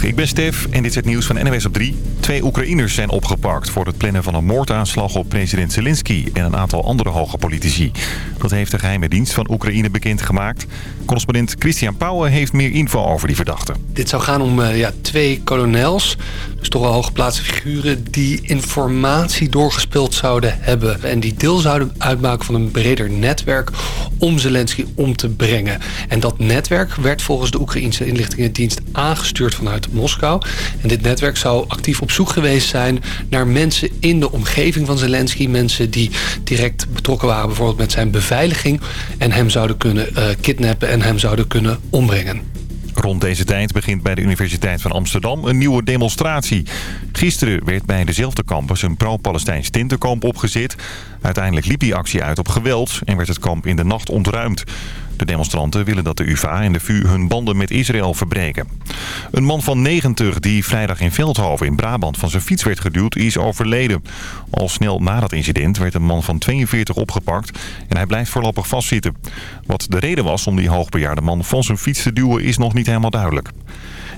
Ik ben Stef en dit is het nieuws van NWS op 3. Twee Oekraïners zijn opgepakt voor het plannen van een moordaanslag op president Zelensky en een aantal andere hoge politici. Dat heeft de geheime dienst van Oekraïne bekendgemaakt. Correspondent Christian Pauwen heeft meer info over die verdachten. Dit zou gaan om uh, ja, twee kolonels, dus toch hooggeplaatste figuren... die informatie doorgespeeld zouden hebben... en die deel zouden uitmaken van een breder netwerk om Zelensky om te brengen. En dat netwerk werd volgens de Oekraïnse inlichtingendienst aangestuurd vanuit Moskou. En dit netwerk zou actief op zoek geweest zijn naar mensen in de omgeving van Zelensky. Mensen die direct betrokken waren bijvoorbeeld met zijn beveiliging. En hem zouden kunnen uh, kidnappen en hem zouden kunnen ombrengen. Rond deze tijd begint bij de Universiteit van Amsterdam een nieuwe demonstratie. Gisteren werd bij dezelfde campus een pro-Palestijns tintenkamp opgezet. Uiteindelijk liep die actie uit op geweld en werd het kamp in de nacht ontruimd. De demonstranten willen dat de UvA en de VU hun banden met Israël verbreken. Een man van 90 die vrijdag in Veldhoven in Brabant van zijn fiets werd geduwd is overleden. Al snel na dat incident werd een man van 42 opgepakt en hij blijft voorlopig vastzitten. Wat de reden was om die hoogbejaarde man van zijn fiets te duwen is nog niet helemaal duidelijk.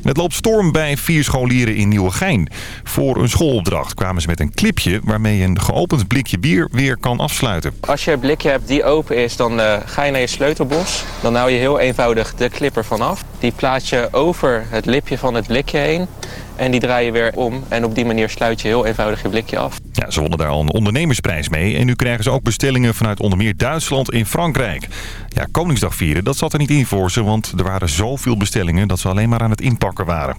Het loopt storm bij vier scholieren in Nieuwegein. Voor een schoolopdracht kwamen ze met een clipje waarmee je een geopend blikje bier weer kan afsluiten. Als je een blikje hebt die open is, dan uh, ga je naar je sleutelbos. Dan hou je heel eenvoudig de clipper vanaf. Die plaats je over het lipje van het blikje heen. En die draai je weer om. En op die manier sluit je heel eenvoudig je blikje af. Ja, ze wonnen daar al een ondernemersprijs mee. En nu krijgen ze ook bestellingen vanuit onder meer Duitsland en Frankrijk. Ja, Koningsdag vieren, dat zat er niet in voor ze. Want er waren zoveel bestellingen dat ze alleen maar aan het inpakken waren.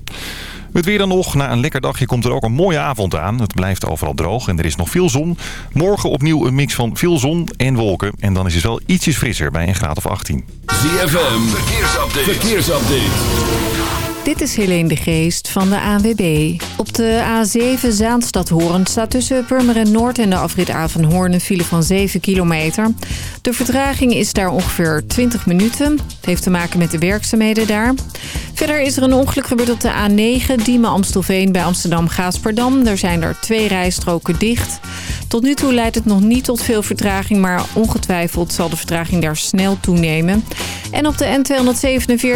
Het weer dan nog. Na een lekker dagje komt er ook een mooie avond aan. Het blijft overal droog en er is nog veel zon. Morgen opnieuw een mix van veel zon en wolken. En dan is het wel ietsjes frisser bij een graad of 18. ZFM, verkeersupdate. verkeersupdate. Dit is Helene de Geest van de ANWB. Op de A7 Zaanstad-Hoorn staat tussen Purmerend Noord en de afrit A van Hoorn een file van 7 kilometer. De vertraging is daar ongeveer 20 minuten. Het heeft te maken met de werkzaamheden daar. Verder is er een ongeluk gebeurd op de A9 Diemen-Amstelveen bij Amsterdam-Gaasperdam. Daar zijn er twee rijstroken dicht. Tot nu toe leidt het nog niet tot veel vertraging, maar ongetwijfeld zal de vertraging daar snel toenemen. En op de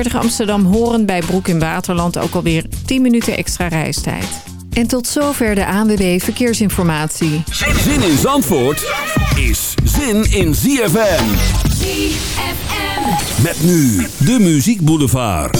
N247 Amsterdam-Horen bij Broek in Waterland ook alweer 10 minuten extra reistijd. En tot zover de ANWB Verkeersinformatie. Zin in Zandvoort is zin in ZFM. ZFM. Met nu de Muziek Boulevard.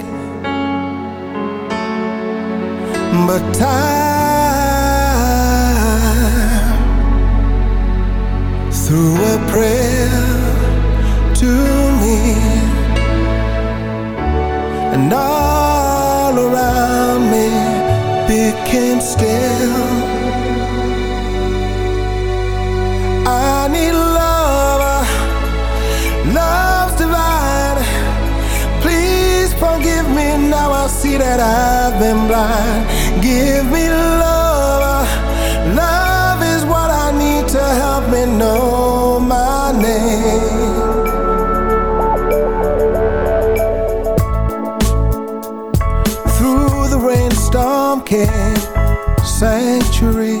summertime. Through a prayer to me. And all around me became still. I need love love's divine. Please forgive me now I see that I've been blind give me love. Love is what I need to help me know my name. Through the rainstorm came sanctuary.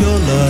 your love?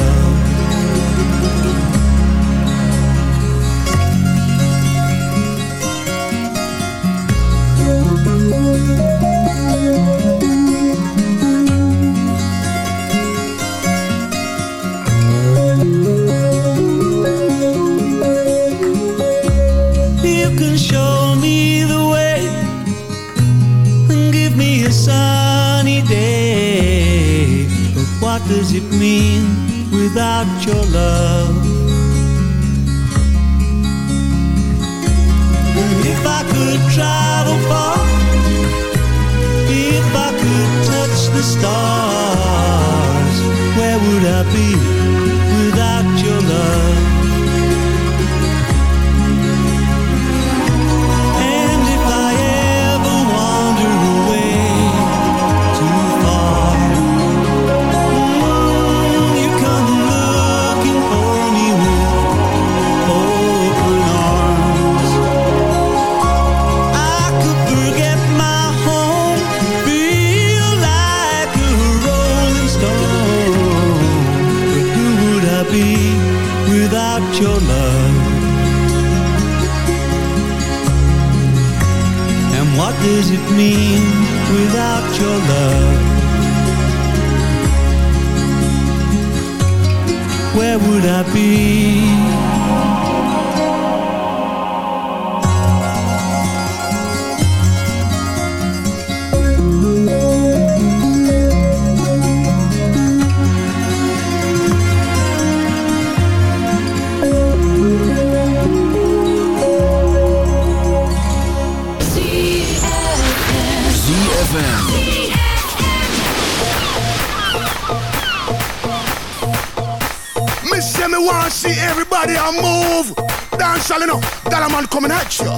Everybody a move. Dance all enough. That man coming at you.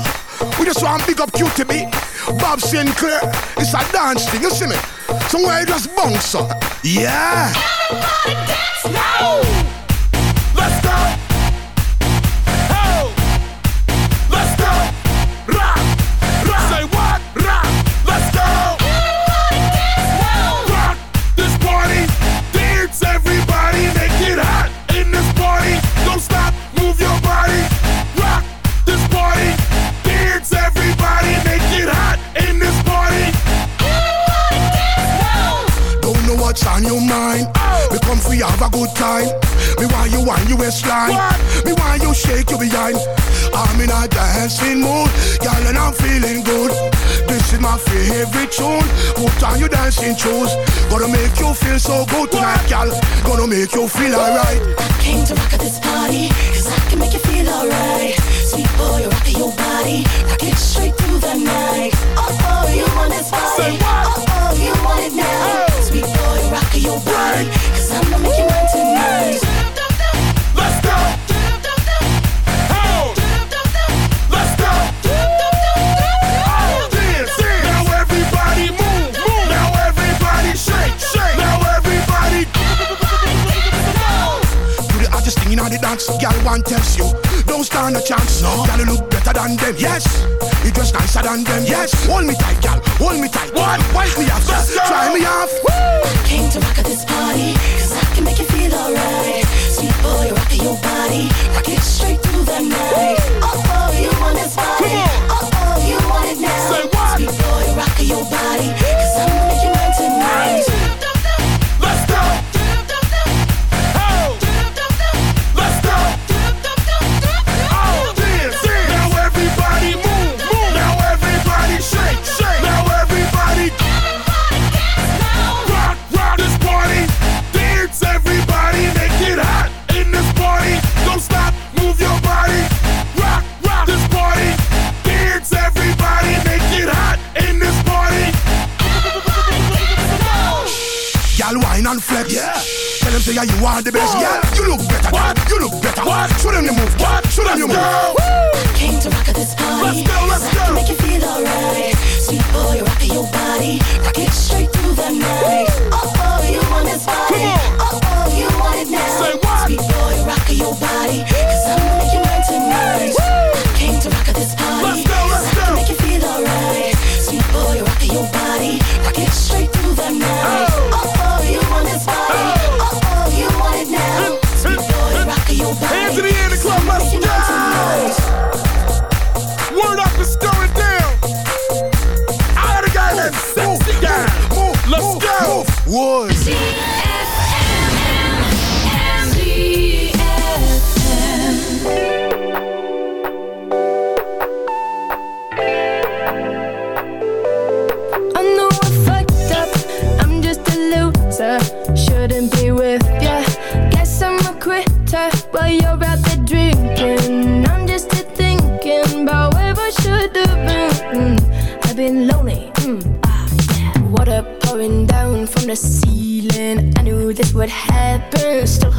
We just want big up QTB. Bob Sinclar. It's a dance thing, you see me? Somewhere you just bounce up. Yeah. Everybody dance now. Don't on your mind. We come for you, have a good time. Me want you on your waistline. Me want you shake your behind. I'm in a dancing mood, girl, and I'm feeling good. This is my favorite tune. Put on your dancing shoes. Gonna make you feel so good tonight, girl. Gonna make you feel alright. I came to rock at this party, cause I can make you feel alright. Sweet boy, rock your body, rock it straight through the night. Oh, oh, you want this body. Oh, oh, you want it now. Sweet boy, rock your body, cause I'ma make you mine tonight. Let's go. Oh. Let's go. Oh, dance, dance. Now everybody move, move. Now everybody shake, shake. Now everybody. Do the hottest thing in the dance, girl. One tells you, don't stand a chance. No, you look better than them. Yes, it just nicer than them. Yes, hold me tight, girl. Hold me tight. What? Wipe me off, yes, girl. Try me off. Woo! I came to rock at this party, cause I can make you feel alright. Sweet boy, rock your body. Rock it straight through the night. Woo! Oh, oh, you want this body. Come on. Oh, oh, you want it now. Say what? Sweet boy, rock your body. Cause I'm yeah, you are the best. Yeah, you look better. What? You look better. What? Show them the move. What? Show them the move. Came to rock at this party. Let's go, let's so I can go. make you feel alright. Sweet boy, rocking your body. Rock it straight through the night. Oh, oh, you want this body. Oh, oh, you want it now. Say what? Sweet boy, rocking your body. Cause I'm gonna make you mine tonight. Came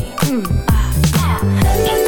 Hmm.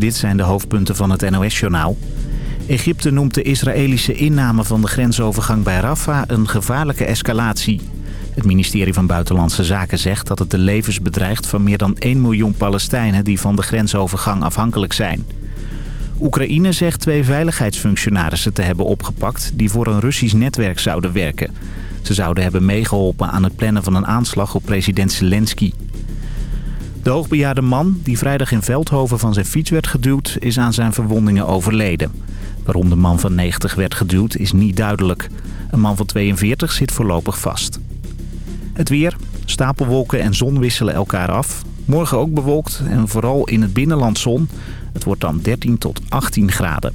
dit zijn de hoofdpunten van het NOS-journaal. Egypte noemt de Israëlische inname van de grensovergang bij Rafah een gevaarlijke escalatie. Het ministerie van Buitenlandse Zaken zegt dat het de levens bedreigt van meer dan 1 miljoen Palestijnen die van de grensovergang afhankelijk zijn. Oekraïne zegt twee veiligheidsfunctionarissen te hebben opgepakt die voor een Russisch netwerk zouden werken. Ze zouden hebben meegeholpen aan het plannen van een aanslag op president Zelensky. De hoogbejaarde man, die vrijdag in Veldhoven van zijn fiets werd geduwd, is aan zijn verwondingen overleden. Waarom de man van 90 werd geduwd is niet duidelijk. Een man van 42 zit voorlopig vast. Het weer, stapelwolken en zon wisselen elkaar af. Morgen ook bewolkt en vooral in het binnenland zon. Het wordt dan 13 tot 18 graden.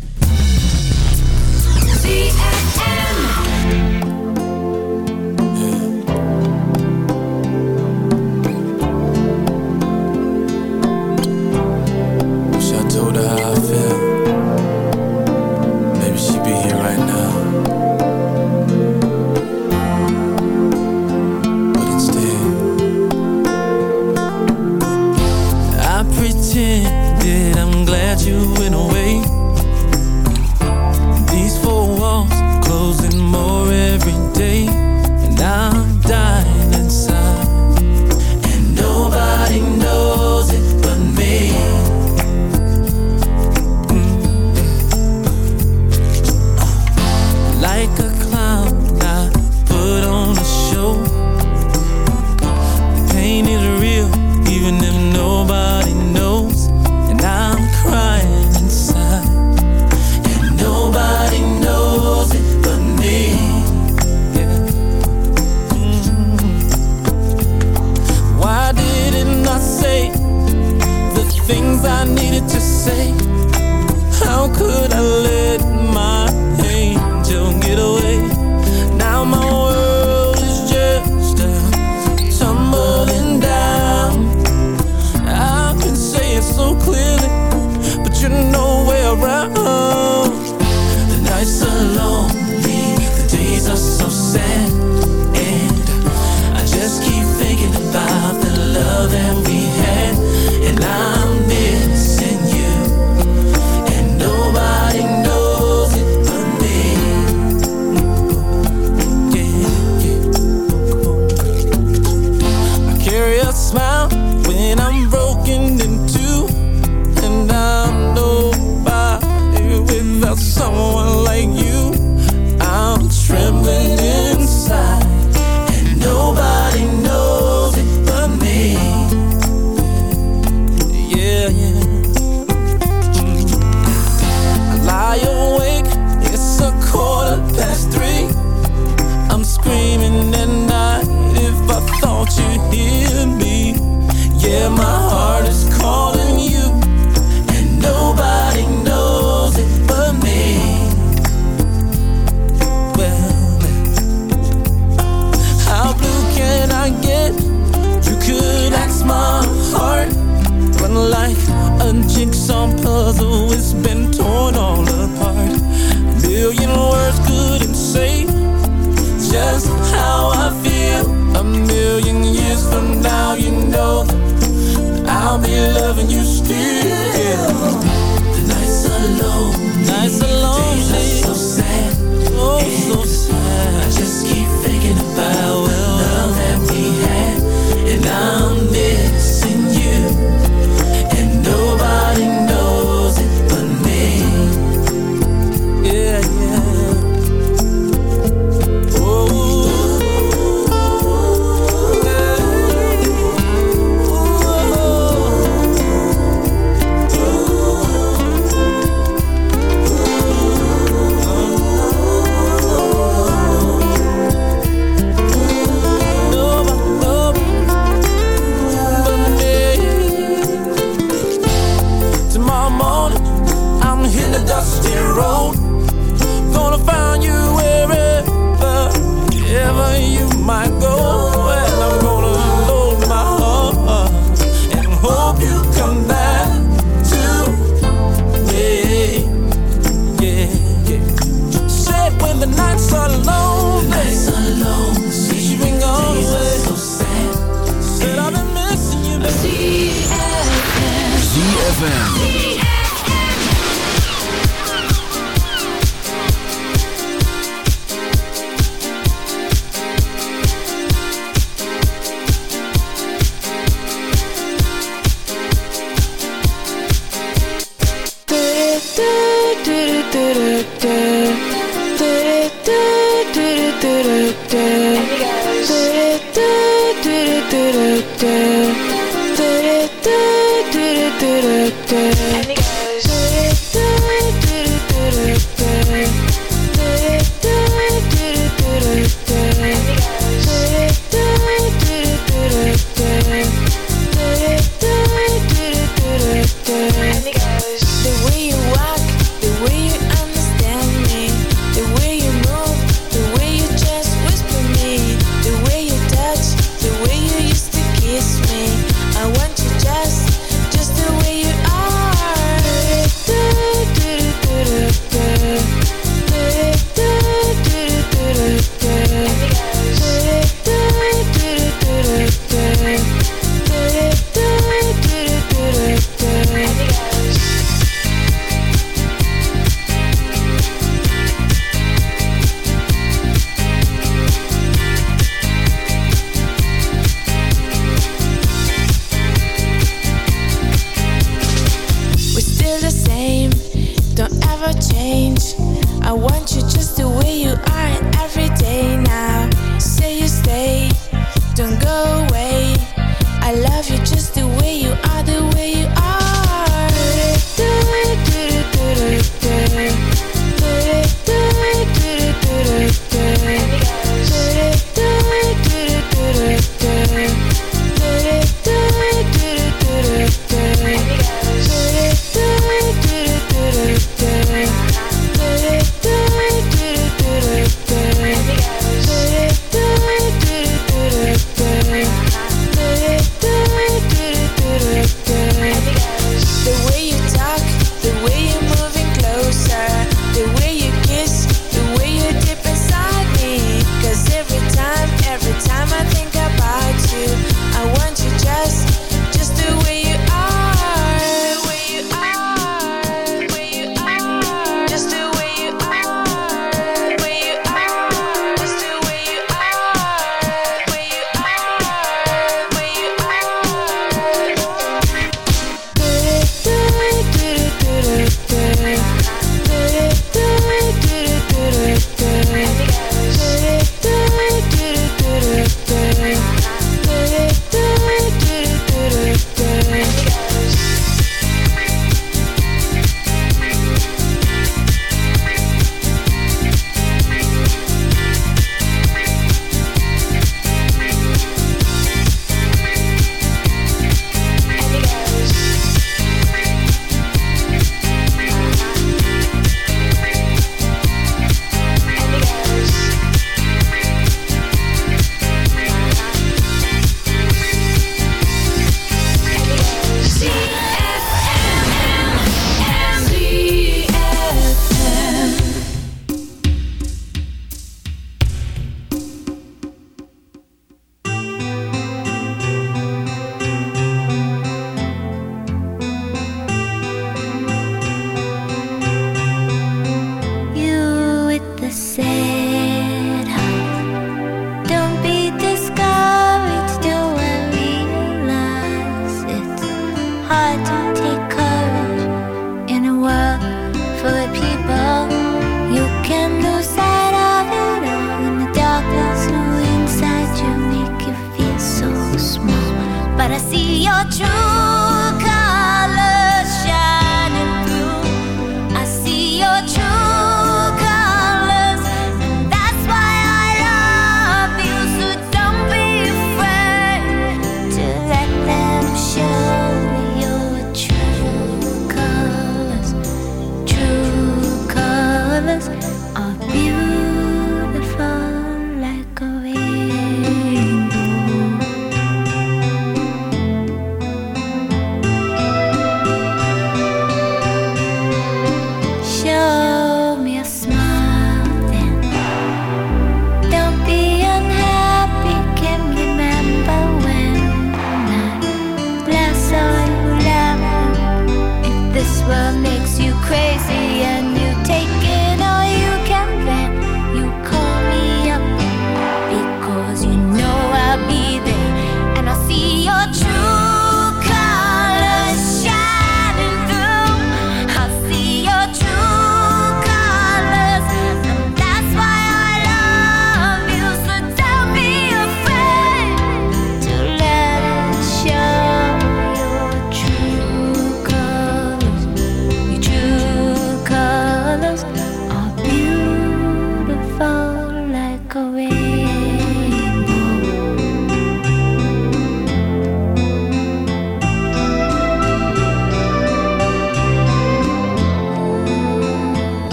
days are so sad.